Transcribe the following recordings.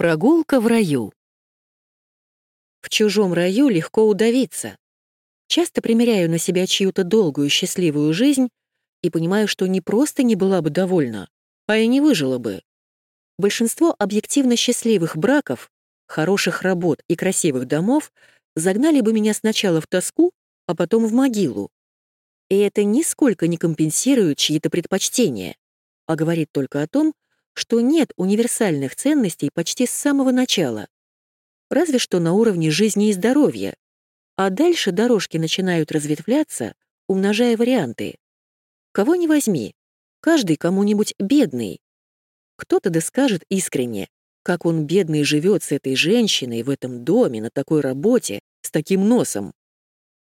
Прогулка в раю. В чужом раю легко удавиться. Часто примеряю на себя чью-то долгую счастливую жизнь и понимаю, что не просто не была бы довольна, а и не выжила бы. Большинство объективно счастливых браков, хороших работ и красивых домов загнали бы меня сначала в тоску, а потом в могилу. И это нисколько не компенсирует чьи-то предпочтения, а говорит только о том, что нет универсальных ценностей почти с самого начала. Разве что на уровне жизни и здоровья. А дальше дорожки начинают разветвляться, умножая варианты. Кого не возьми, каждый кому-нибудь бедный. Кто-то да скажет искренне, как он бедный живет с этой женщиной в этом доме, на такой работе, с таким носом.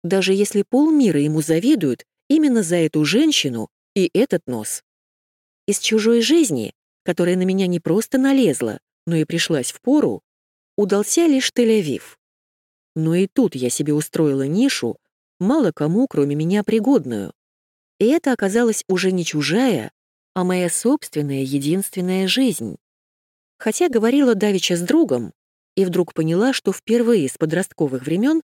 Даже если полмира ему завидуют именно за эту женщину и этот нос. Из чужой жизни которая на меня не просто налезла, но и пришлась в пору, удался лишь Тель-Авив. Но и тут я себе устроила нишу, мало кому, кроме меня, пригодную. И это оказалась уже не чужая, а моя собственная единственная жизнь. Хотя говорила Давича с другом, и вдруг поняла, что впервые с подростковых времен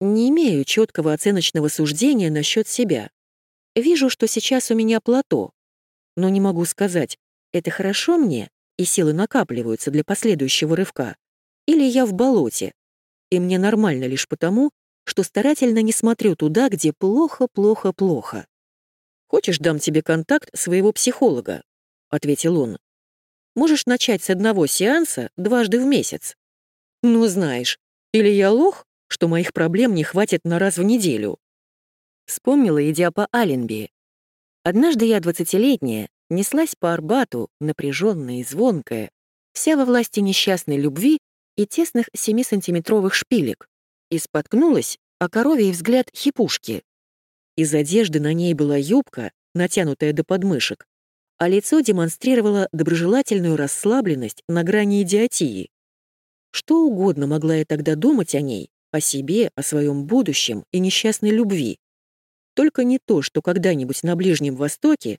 не имею четкого оценочного суждения насчет себя. Вижу, что сейчас у меня плато, но не могу сказать, это хорошо мне, и силы накапливаются для последующего рывка, или я в болоте, и мне нормально лишь потому, что старательно не смотрю туда, где плохо, плохо, плохо. «Хочешь, дам тебе контакт своего психолога?» — ответил он. «Можешь начать с одного сеанса дважды в месяц. Ну, знаешь, или я лох, что моих проблем не хватит на раз в неделю». Вспомнила, идя по Аленби. Однажды я двадцатилетняя, неслась по Арбату, напряженная и звонкая, вся во власти несчастной любви и тесных семисантиметровых шпилек, и споткнулась о коровий взгляд хипушки. Из одежды на ней была юбка, натянутая до подмышек, а лицо демонстрировало доброжелательную расслабленность на грани идиотии. Что угодно могла я тогда думать о ней, о себе, о своем будущем и несчастной любви. Только не то, что когда-нибудь на Ближнем Востоке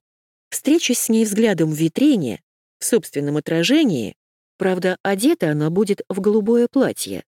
Встречусь с ней взглядом в витрине, в собственном отражении, правда, одета она будет в голубое платье.